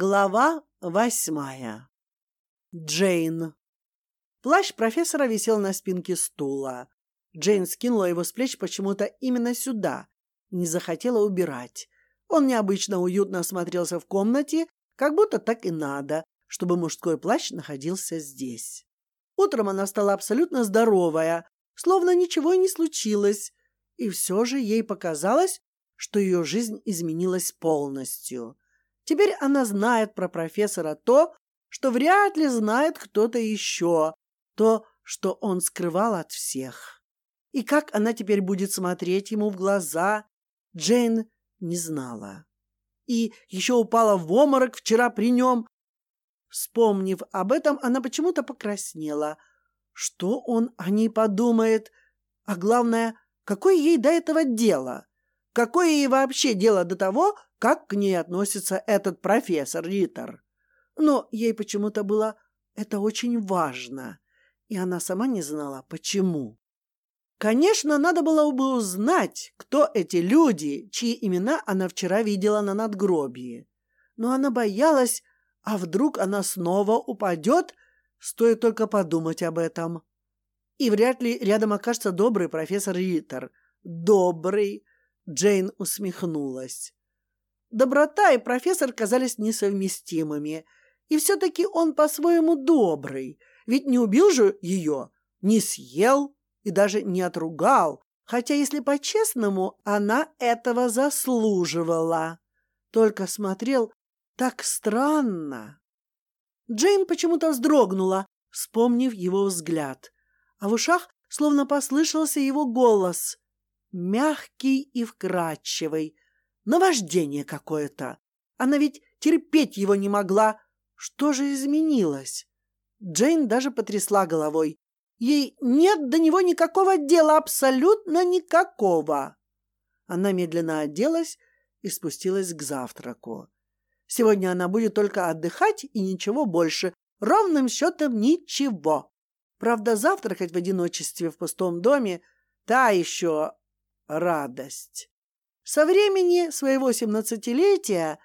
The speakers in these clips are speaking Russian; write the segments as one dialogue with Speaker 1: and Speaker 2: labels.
Speaker 1: Глава восьмая. Джейн. Плащ профессора висел на спинке стула. Джейн скинула его с плеч почему-то именно сюда. Не захотела убирать. Он необычно уютно осмотрелся в комнате, как будто так и надо, чтобы мужской плащ находился здесь. Утром она стала абсолютно здоровая, словно ничего и не случилось, и все же ей показалось, что ее жизнь изменилась полностью. Теперь она знает про профессора то, что вряд ли знает кто-то еще, то, что он скрывал от всех. И как она теперь будет смотреть ему в глаза, Джейн не знала. И еще упала в обморок вчера при нем. Вспомнив об этом, она почему-то покраснела. Что он о ней подумает? А главное, какое ей до этого дело? Какое ей вообще дело до того, как к ней относится этот профессор Риттер. Но ей почему-то было это очень важно, и она сама не знала, почему. Конечно, надо было бы узнать, кто эти люди, чьи имена она вчера видела на надгробии. Но она боялась, а вдруг она снова упадет, стоит только подумать об этом. И вряд ли рядом окажется добрый профессор Риттер. Добрый. Джейн усмехнулась. Доброта и профессор казались несовместимыми. И все-таки он по-своему добрый, ведь не убил же ее, не съел и даже не отругал, хотя, если по-честному, она этого заслуживала. Только смотрел так странно. Джейн почему-то вздрогнула, вспомнив его взгляд, а в ушах словно послышался его голос, мягкий и вкрадчивый, Наваждение какое-то. Она ведь терпеть его не могла. Что же изменилось? Джейн даже потрясла головой. Ей нет до него никакого дела, абсолютно никакого. Она медленно оделась и спустилась к завтраку. Сегодня она будет только отдыхать и ничего больше. Ровным счетом ничего. Правда, завтракать в одиночестве в пустом доме — та еще радость. Со времени своего семнадцатилетия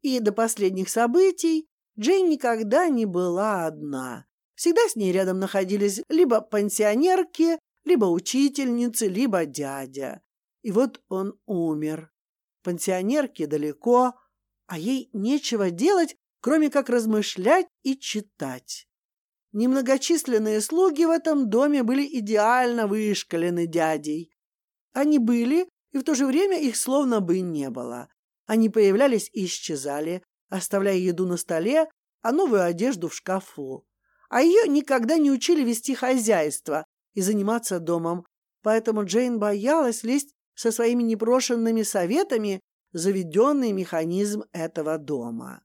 Speaker 1: и до последних событий Джейн никогда не была одна. Всегда с ней рядом находились либо пансионерки, либо учительницы, либо дядя. И вот он умер. Пансионерки далеко, а ей нечего делать, кроме как размышлять и читать. Немногочисленные слуги в этом доме были идеально вышкалены дядей. Они были и в то же время их словно бы не было. Они появлялись и исчезали, оставляя еду на столе, а новую одежду в шкафу. А ее никогда не учили вести хозяйство и заниматься домом, поэтому Джейн боялась лезть со своими непрошенными советами заведенный механизм этого дома.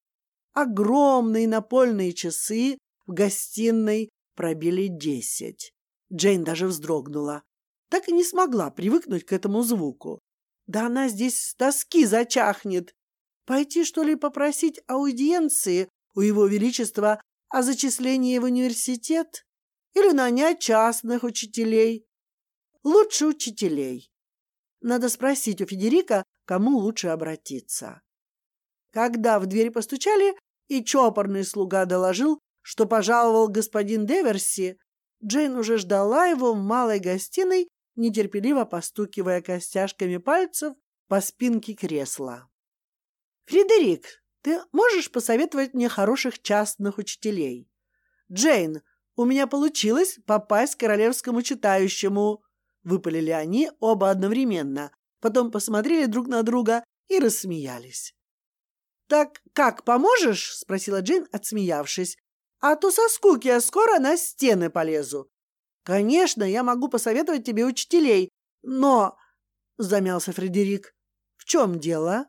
Speaker 1: Огромные напольные часы в гостиной пробили десять. Джейн даже вздрогнула так и не смогла привыкнуть к этому звуку. Да она здесь с тоски зачахнет. Пойти, что ли, попросить аудиенции у его величества о зачислении в университет? Или нанять частных учителей? Лучше учителей. Надо спросить у Федерика, кому лучше обратиться. Когда в дверь постучали, и чопорный слуга доложил, что пожаловал господин Деверси, Джейн уже ждала его в малой гостиной нетерпеливо постукивая костяшками пальцев по спинке кресла. «Фредерик, ты можешь посоветовать мне хороших частных учителей? Джейн, у меня получилось попасть к королевскому читающему!» Выпалили они оба одновременно, потом посмотрели друг на друга и рассмеялись. «Так как, поможешь?» — спросила Джейн, отсмеявшись. «А то со скуки я скоро на стены полезу. Конечно, я могу посоветовать тебе учителей, но... Замялся Фредерик. В чем дело?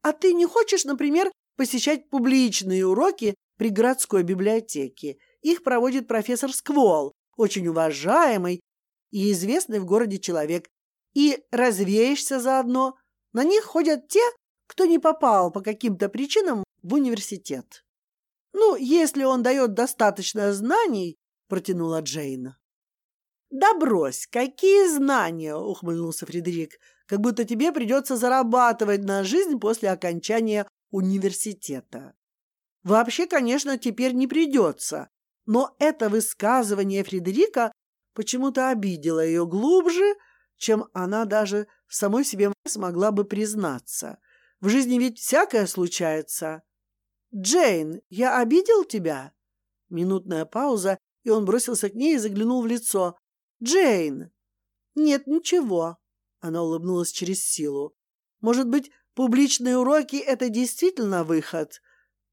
Speaker 1: А ты не хочешь, например, посещать публичные уроки при городской библиотеке? Их проводит профессор Сквол, очень уважаемый и известный в городе человек. И развеешься заодно. На них ходят те, кто не попал по каким-то причинам в университет. Ну, если он дает достаточно знаний, протянула Джейн. «Да брось, какие знания!» — ухмыльнулся Фредерик. «Как будто тебе придется зарабатывать на жизнь после окончания университета». Вообще, конечно, теперь не придется, но это высказывание Фредерика почему-то обидело ее глубже, чем она даже самой себе смогла бы признаться. В жизни ведь всякое случается. Джейн, я обидел тебя? Минутная пауза, и он бросился к ней и заглянул в лицо. Джейн. Нет, ничего. Она улыбнулась через силу. Может быть, публичные уроки это действительно выход.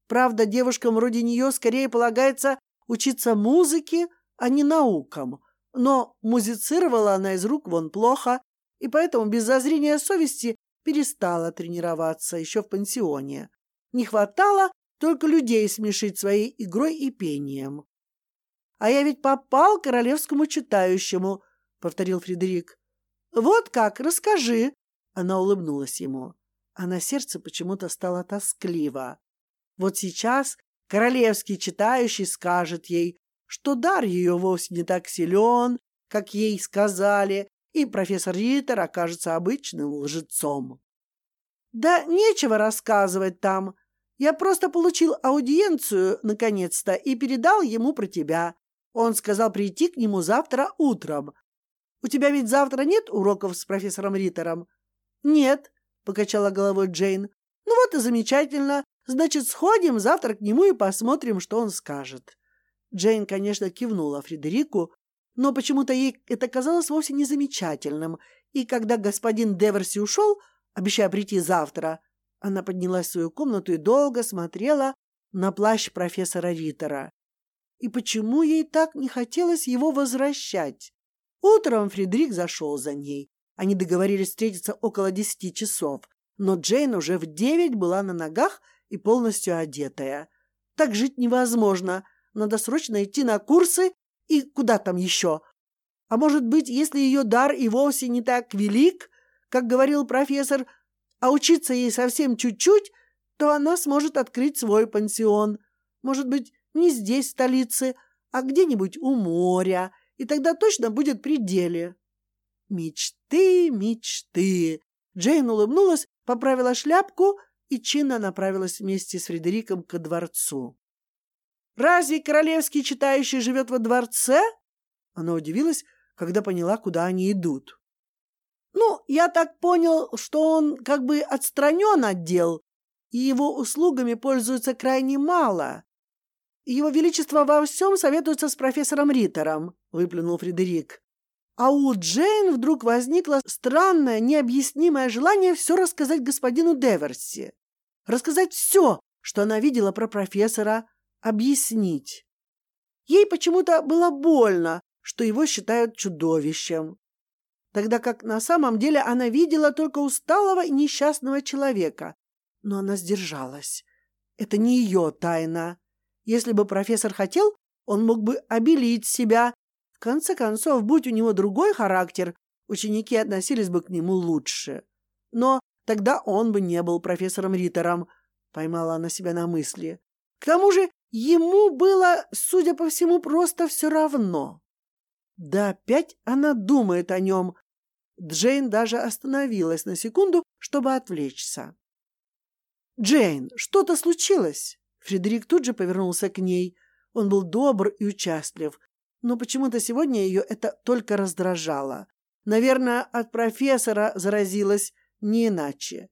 Speaker 1: Правда, девушкам вроде нее скорее полагается учиться музыке, а не наукам. Но музицировала она из рук вон плохо, и поэтому без зазрения совести перестала тренироваться еще в пансионе. Не хватало только людей смешить своей игрой и пением. «А я ведь попал к королевскому читающему», — повторил Фредерик. «Вот как, расскажи», — она улыбнулась ему. А на сердце почему-то стало тоскливо. Вот сейчас королевский читающий скажет ей, что дар ее вовсе не так силен, как ей сказали, и профессор Риттер окажется обычным лжецом. Да нечего рассказывать там. Я просто получил аудиенцию, наконец-то, и передал ему про тебя. Он сказал прийти к нему завтра утром. У тебя ведь завтра нет уроков с профессором Риттером? Нет, покачала головой Джейн. Ну вот и замечательно. Значит, сходим завтра к нему и посмотрим, что он скажет. Джейн, конечно, кивнула Фредерику, но почему-то ей это казалось вовсе не замечательным, и когда господин Деверси ушел, обещая прийти завтра, она поднялась в свою комнату и долго смотрела на плащ профессора Риттера. И почему ей так не хотелось его возвращать? Утром Фредерик зашел за ней. Они договорились встретиться около десяти часов, но Джейн уже в девять была на ногах и полностью одетая. Так жить невозможно. Надо срочно идти на курсы и куда там еще? А может быть, если ее дар и вовсе не так велик, как говорил профессор, а учиться ей совсем чуть-чуть, то она сможет открыть свой пансион. Может быть, не здесь, в столице, а где-нибудь у моря, и тогда точно будет при деле. Мечты, мечты. Джейн улыбнулась, поправила шляпку и чинно направилась вместе с Фредериком ко дворцу. Разве королевский читающий живет во дворце? Она удивилась, когда поняла, куда они идут. Ну, я так понял, что он как бы отстранен от дел, и его услугами пользуются крайне мало. Его Величество во всем советуется с профессором Риттером, выплюнул Фредерик. А у Джейн вдруг возникло странное, необъяснимое желание все рассказать господину Деверси. Рассказать все, что она видела про профессора, объяснить. Ей почему-то было больно, что его считают чудовищем, тогда как на самом деле она видела только усталого и несчастного человека. Но она сдержалась. Это не ее тайна. Если бы профессор хотел, он мог бы обелить себя. В конце концов, будь у него другой характер, ученики относились бы к нему лучше. Но тогда он бы не был профессором Риттером, поймала она себя на мысли. К тому же Ему было, судя по всему, просто все равно. Да опять она думает о нем. Джейн даже остановилась на секунду, чтобы отвлечься. «Джейн, что-то случилось?» Фредерик тут же повернулся к ней. Он был добр и участлив, но почему-то сегодня ее это только раздражало. Наверное, от профессора заразилась не иначе.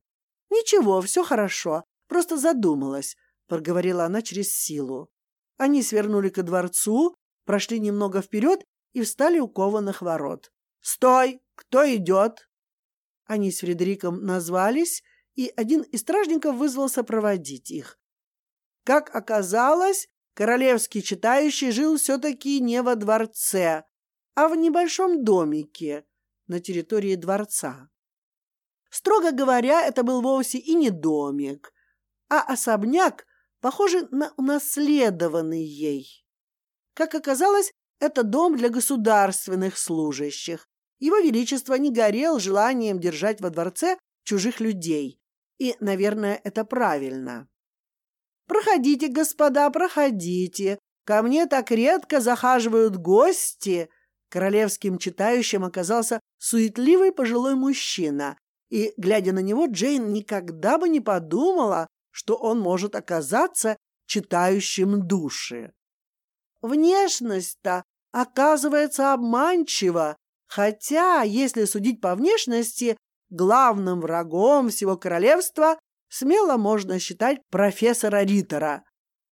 Speaker 1: «Ничего, все хорошо, просто задумалась проговорила она через силу. Они свернули ко дворцу, прошли немного вперед и встали у кованых ворот. «Стой! Кто идет?» Они с Фредериком назвались, и один из стражников вызвался проводить их. Как оказалось, королевский читающий жил все-таки не во дворце, а в небольшом домике на территории дворца. Строго говоря, это был вовсе и не домик, а особняк похожий на унаследованный ей. Как оказалось, это дом для государственных служащих. Его Величество не горел желанием держать во дворце чужих людей. И, наверное, это правильно. «Проходите, господа, проходите. Ко мне так редко захаживают гости». Королевским читающим оказался суетливый пожилой мужчина, и, глядя на него, Джейн никогда бы не подумала, что он может оказаться читающим души. Внешность-то оказывается обманчива, хотя, если судить по внешности, главным врагом всего королевства смело можно считать профессора Риттера.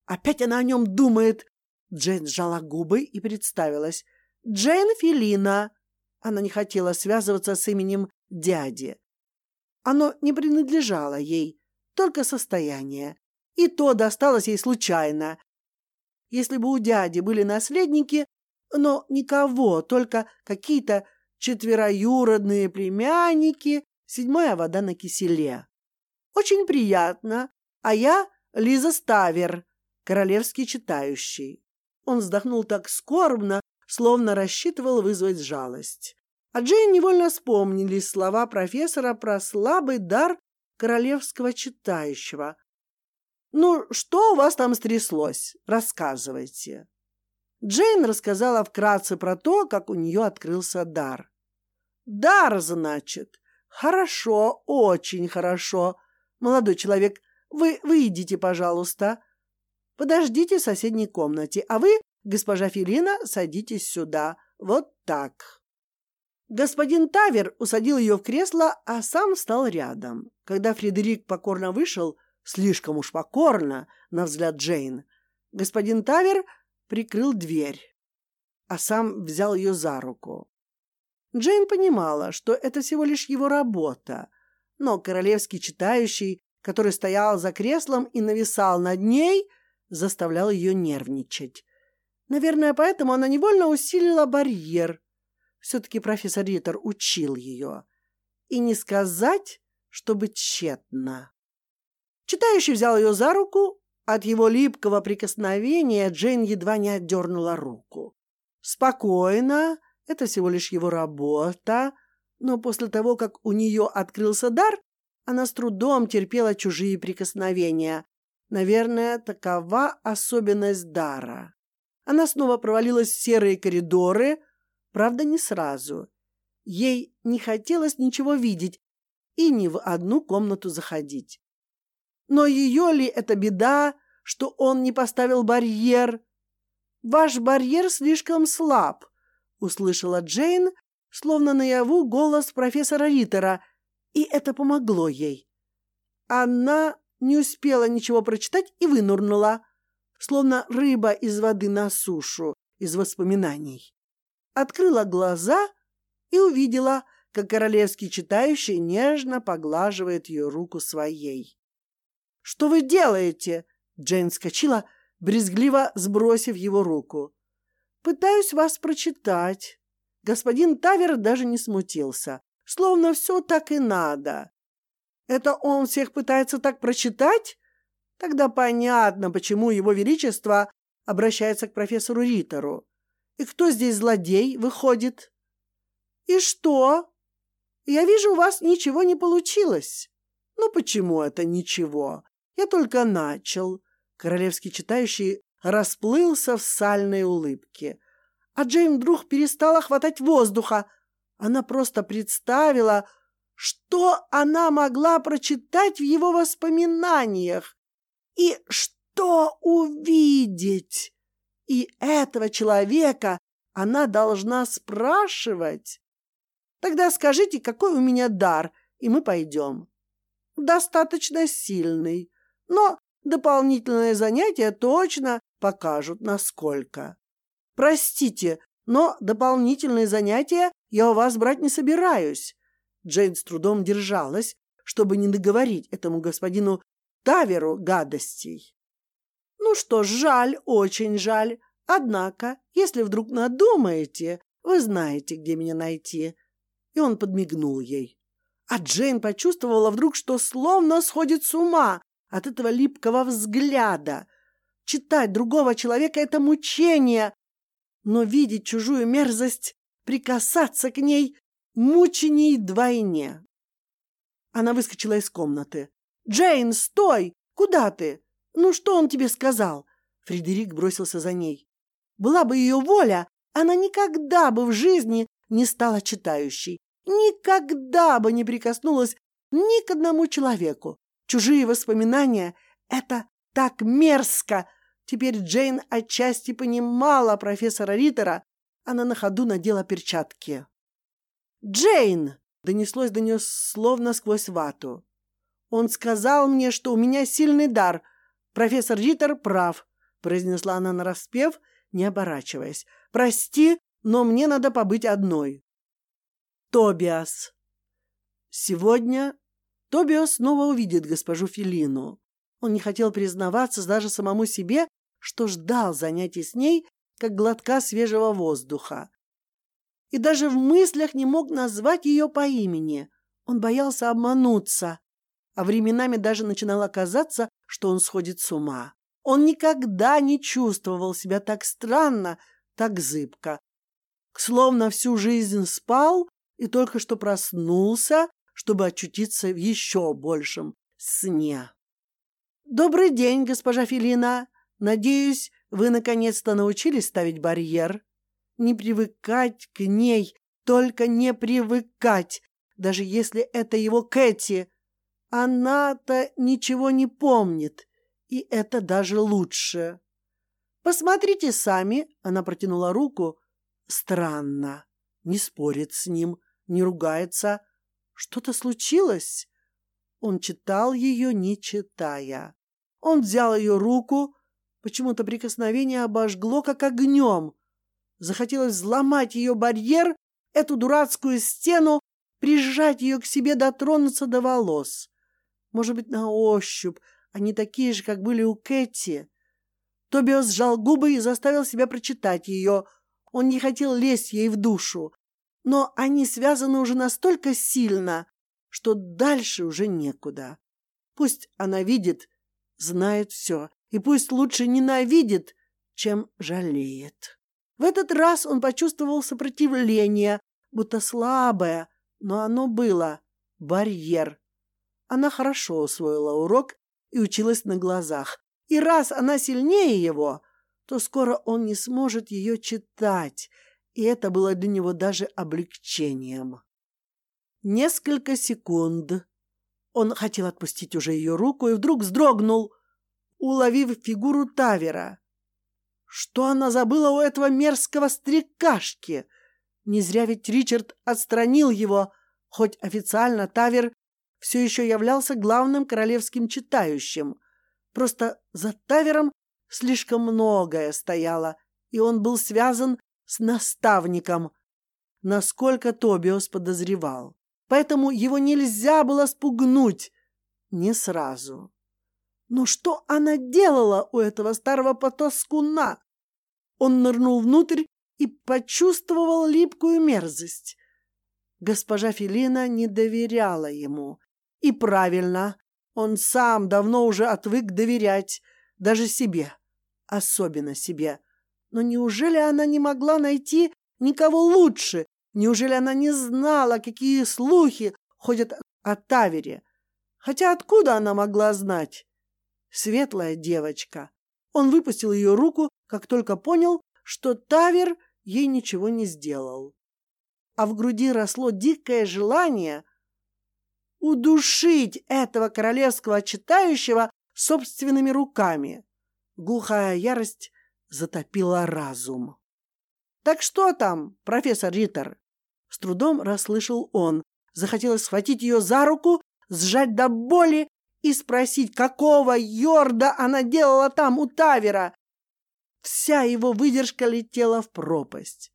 Speaker 1: Опять она о нем думает. Джейн сжала губы и представилась. Джейн Филина. Она не хотела связываться с именем дяди. Оно не принадлежало ей, только состояние. И то досталось ей случайно. Если бы у дяди были наследники, но никого, только какие-то четвероюродные племянники, седьмая вода на киселе. Очень приятно, а я Лиза Ставер, королевский читающий. Он вздохнул так скорбно, словно рассчитывал вызвать жалость. А Джейн невольно вспомнили слова профессора про слабый дар королевского читающего. «Ну, что у вас там стряслось? Рассказывайте». Джейн рассказала вкратце про то, как у нее открылся дар. «Дар, значит? Хорошо, очень хорошо. Молодой человек, вы выйдите, пожалуйста. Подождите в соседней комнате, а вы, госпожа Филина, садитесь сюда. Вот так». Господин Тавер усадил ее в кресло, а сам встал рядом. Когда Фредерик покорно вышел, слишком уж покорно, на взгляд Джейн, господин Тавер прикрыл дверь, а сам взял ее за руку. Джейн понимала, что это всего лишь его работа, но королевский читающий, который стоял за креслом и нависал над ней, заставлял ее нервничать. Наверное, поэтому она невольно усилила барьер, все-таки профессор Риттер учил ее. И не сказать, чтобы тщетно. Читающий взял ее за руку. От его липкого прикосновения Джейн едва не отдернула руку. Спокойно, это всего лишь его работа. Но после того, как у нее открылся дар, она с трудом терпела чужие прикосновения. Наверное, такова особенность дара. Она снова провалилась в серые коридоры, Правда, не сразу. Ей не хотелось ничего видеть и ни в одну комнату заходить. Но ее ли это беда, что он не поставил барьер? Ваш барьер слишком слаб, услышала Джейн, словно наяву голос профессора Риттера, и это помогло ей. Она не успела ничего прочитать и вынурнула, словно рыба из воды на сушу, из воспоминаний открыла глаза и увидела, как королевский читающий нежно поглаживает ее руку своей. «Что вы делаете?» Джейн скочила, брезгливо сбросив его руку. «Пытаюсь вас прочитать». Господин Тавер даже не смутился, словно все так и надо. «Это он всех пытается так прочитать?» Тогда понятно, почему его величество обращается к профессору Риттеру. И кто здесь злодей выходит? И что? Я вижу, у вас ничего не получилось. Ну почему это ничего? Я только начал. Королевский читающий расплылся в сальной улыбке. А Джейн вдруг перестала хватать воздуха. Она просто представила, что она могла прочитать в его воспоминаниях и что увидеть. И этого человека она должна спрашивать. Тогда скажите, какой у меня дар, и мы пойдем. Достаточно сильный, но дополнительные занятия точно покажут, насколько. Простите, но дополнительные занятия я у вас брать не собираюсь. Джейн с трудом держалась, чтобы не договорить этому господину Таверу гадостей. Ну что ж, жаль, очень жаль. Однако, если вдруг надумаете, вы знаете, где меня найти. И он подмигнул ей. А Джейн почувствовала вдруг, что словно сходит с ума от этого липкого взгляда. Читать другого человека — это мучение, но видеть чужую мерзость, прикасаться к ней — мучений двойне. Она выскочила из комнаты. «Джейн, стой! Куда ты? «Ну что он тебе сказал?» Фредерик бросился за ней. Была бы ее воля, она никогда бы в жизни не стала читающей, никогда бы не прикоснулась ни к одному человеку. Чужие воспоминания — это так мерзко. Теперь Джейн отчасти понимала профессора Риттера. Она на ходу надела перчатки. «Джейн!» — донеслось до нее словно сквозь вату. «Он сказал мне, что у меня сильный дар. Профессор Риттер прав», — произнесла она нараспев, не оборачиваясь. «Прости, но мне надо побыть одной». Тобиас. Сегодня Тобиас снова увидит госпожу Филину. Он не хотел признаваться даже самому себе, что ждал занятий с ней, как глотка свежего воздуха. И даже в мыслях не мог назвать ее по имени. Он боялся обмануться, а временами даже начинало казаться, что он сходит с ума. Он никогда не чувствовал себя так странно, так зыбко. Словно всю жизнь спал и только что проснулся, чтобы очутиться в еще большем сне. «Добрый день, госпожа Филина. Надеюсь, вы наконец-то научились ставить барьер. Не привыкать к ней, только не привыкать, даже если это его Кэти. Она-то ничего не помнит, и это даже лучше. Посмотрите сами, она протянула руку. Странно, не спорит с ним, не ругается. Что-то случилось? Он читал ее, не читая. Он взял ее руку, почему-то прикосновение обожгло, как огнем. Захотелось взломать ее барьер, эту дурацкую стену, прижать ее к себе, дотронуться до волос. Может быть, на ощупь, они такие же, как были у Кэти. Тобиас сжал губы и заставил себя прочитать ее. Он не хотел лезть ей в душу но они связаны уже настолько сильно, что дальше уже некуда. Пусть она видит, знает все, и пусть лучше ненавидит, чем жалеет. В этот раз он почувствовал сопротивление, будто слабое, но оно было барьер. Она хорошо усвоила урок и училась на глазах. И раз она сильнее его, то скоро он не сможет ее читать — и это было для него даже облегчением. Несколько секунд он хотел отпустить уже ее руку и вдруг вздрогнул, уловив фигуру Тавера. Что она забыла у этого мерзкого стрекашки? Не зря ведь Ричард отстранил его, хоть официально Тавер все еще являлся главным королевским читающим. Просто за Тавером слишком многое стояло, и он был связан с наставником, насколько Тобиос подозревал. Поэтому его нельзя было спугнуть не сразу. Но что она делала у этого старого потаскуна? Он нырнул внутрь и почувствовал липкую мерзость. Госпожа Филина не доверяла ему. И правильно, он сам давно уже отвык доверять даже себе, особенно себе. Но неужели она не могла найти никого лучше? Неужели она не знала, какие слухи ходят о Тавере? Хотя откуда она могла знать? Светлая девочка. Он выпустил ее руку, как только понял, что Тавер ей ничего не сделал. А в груди росло дикое желание удушить этого королевского читающего собственными руками. Глухая ярость затопила разум. «Так что там, профессор Риттер?» С трудом расслышал он. Захотелось схватить ее за руку, сжать до боли и спросить, какого йорда она делала там у Тавера. Вся его выдержка летела в пропасть.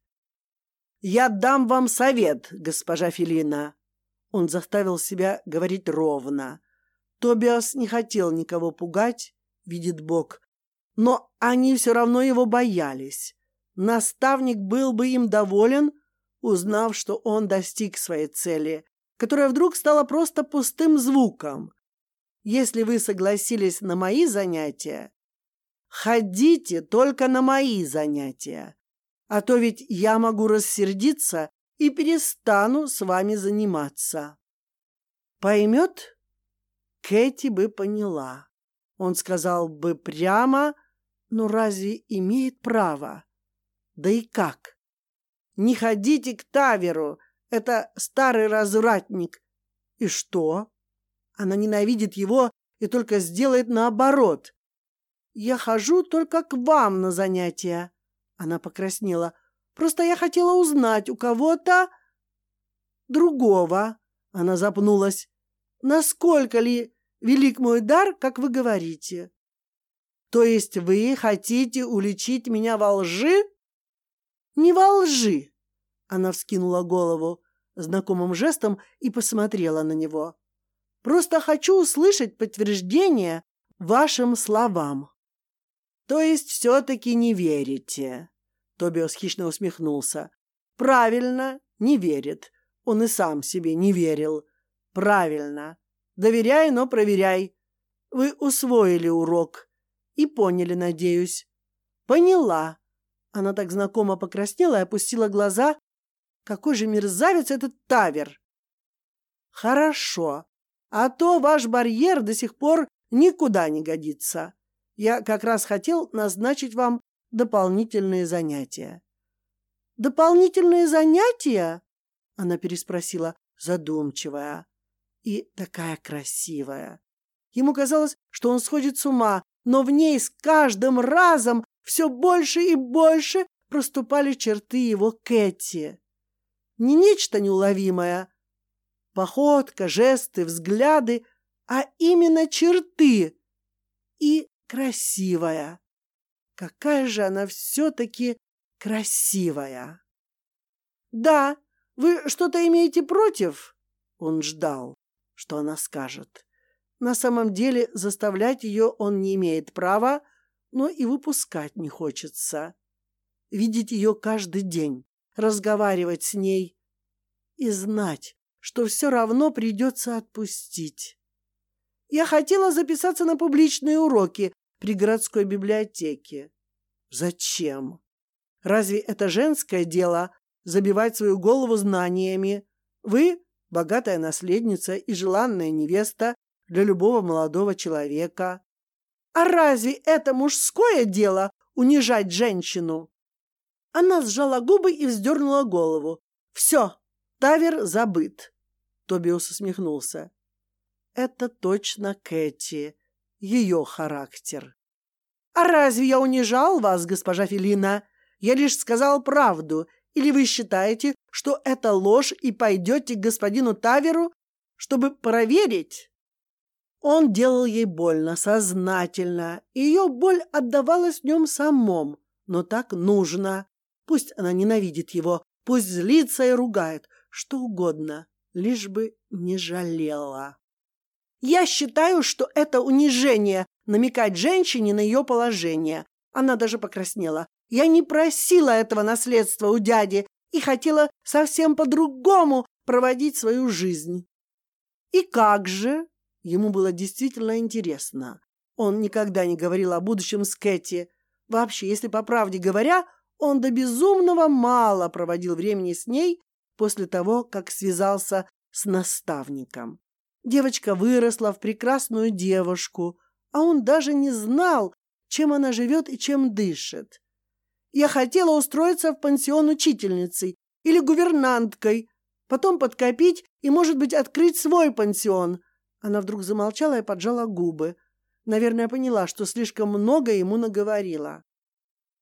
Speaker 1: «Я дам вам совет, госпожа Филина». Он заставил себя говорить ровно. Тобиас не хотел никого пугать, видит Бог, но они все равно его боялись. Наставник был бы им доволен, узнав, что он достиг своей цели, которая вдруг стала просто пустым звуком. Если вы согласились на мои занятия, ходите только на мои занятия, а то ведь я могу рассердиться и перестану с вами заниматься. Поймет? Кэти бы поняла. Он сказал бы прямо, но разве имеет право? Да и как? Не ходите к Таверу, это старый развратник. И что? Она ненавидит его и только сделает наоборот. Я хожу только к вам на занятия. Она покраснела. Просто я хотела узнать у кого-то другого. Она запнулась. Насколько ли велик мой дар, как вы говорите? То есть вы хотите уличить меня во лжи? Не во лжи. Она вскинула голову знакомым жестом и посмотрела на него. Просто хочу услышать подтверждение вашим словам. То есть все-таки не верите? Тобиос хищно усмехнулся. Правильно, не верит. Он и сам себе не верил. Правильно. Доверяй, но проверяй. Вы усвоили урок. И поняли, надеюсь. Поняла. Она так знакомо покраснела и опустила глаза. Какой же мерзавец этот Тавер! Хорошо. А то ваш барьер до сих пор никуда не годится. Я как раз хотел назначить вам дополнительные занятия. Дополнительные занятия? Она переспросила, задумчивая и такая красивая. Ему казалось, что он сходит с ума, но в ней с каждым разом все больше и больше проступали черты его Кэти. Не нечто неуловимое, походка, жесты, взгляды, а именно черты и красивая. Какая же она все-таки красивая! Да, вы что-то имеете против? Он ждал, что она скажет. На самом деле заставлять ее он не имеет права, но и выпускать не хочется. Видеть ее каждый день, разговаривать с ней и знать, что все равно придется отпустить. Я хотела записаться на публичные уроки, при городской библиотеке. Зачем? Разве это женское дело забивать свою голову знаниями? Вы – богатая наследница и желанная невеста для любого молодого человека. А разве это мужское дело унижать женщину? Она сжала губы и вздернула голову. Все, Тавер забыт. Тобиус усмехнулся. Это точно Кэти ее характер. «А разве я унижал вас, госпожа Филина? Я лишь сказал правду. Или вы считаете, что это ложь и пойдете к господину Таверу, чтобы проверить?» Он делал ей больно, сознательно, ее боль отдавалась в нем самом. Но так нужно. Пусть она ненавидит его, пусть злится и ругает, что угодно, лишь бы не жалела. Я считаю, что это унижение намекать женщине на ее положение. Она даже покраснела. Я не просила этого наследства у дяди и хотела совсем по-другому проводить свою жизнь. И как же? Ему было действительно интересно. Он никогда не говорил о будущем с Кэти. Вообще, если по правде говоря, он до безумного мало проводил времени с ней после того, как связался с наставником. Девочка выросла в прекрасную девушку, а он даже не знал, чем она живет и чем дышит. Я хотела устроиться в пансион учительницей или гувернанткой, потом подкопить и, может быть, открыть свой пансион. Она вдруг замолчала и поджала губы. Наверное, поняла, что слишком много ему наговорила.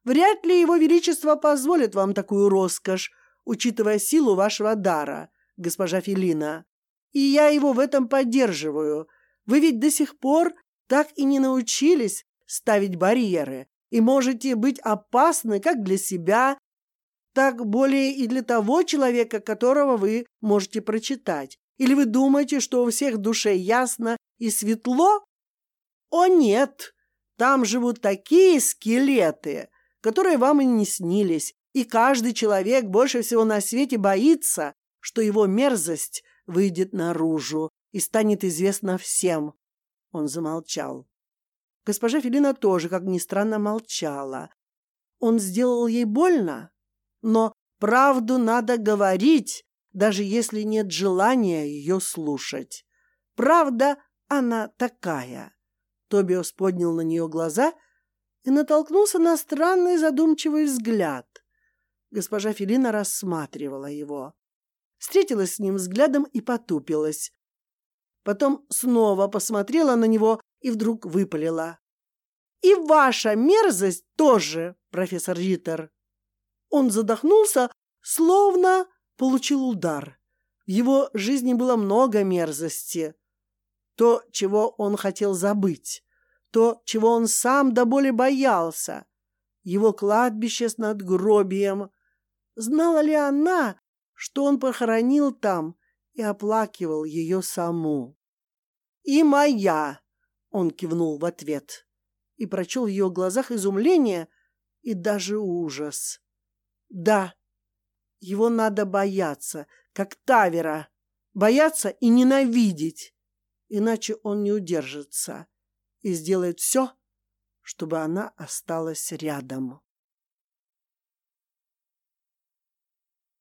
Speaker 1: Вряд ли его величество позволит вам такую роскошь, учитывая силу вашего дара, госпожа Филина. И я его в этом поддерживаю. Вы ведь до сих пор так и не научились ставить барьеры и можете быть опасны как для себя, так более и для того человека, которого вы можете прочитать. Или вы думаете, что у всех душе ясно и светло? О нет, там живут такие скелеты, которые вам и не снились, и каждый человек больше всего на свете боится, что его мерзость выйдет наружу и станет известно всем. Он замолчал. Госпожа Филина тоже, как ни странно, молчала. Он сделал ей больно, но правду надо говорить, даже если нет желания ее слушать. Правда, она такая. Тобиос поднял на нее глаза и натолкнулся на странный задумчивый взгляд. Госпожа Филина рассматривала его встретилась с ним взглядом и потупилась. Потом снова посмотрела на него и вдруг выпалила. И ваша мерзость тоже, профессор Риттер. Он задохнулся, словно получил удар. В его жизни было много мерзости. То, чего он хотел забыть, то, чего он сам до боли боялся. Его кладбище с надгробием. Знала ли она, что он похоронил там и оплакивал ее саму? «И моя!» — он кивнул в ответ и прочел в ее глазах изумление и даже ужас. «Да, его надо бояться, как Тавера, бояться и ненавидеть, иначе он не удержится и сделает все, чтобы она осталась рядом.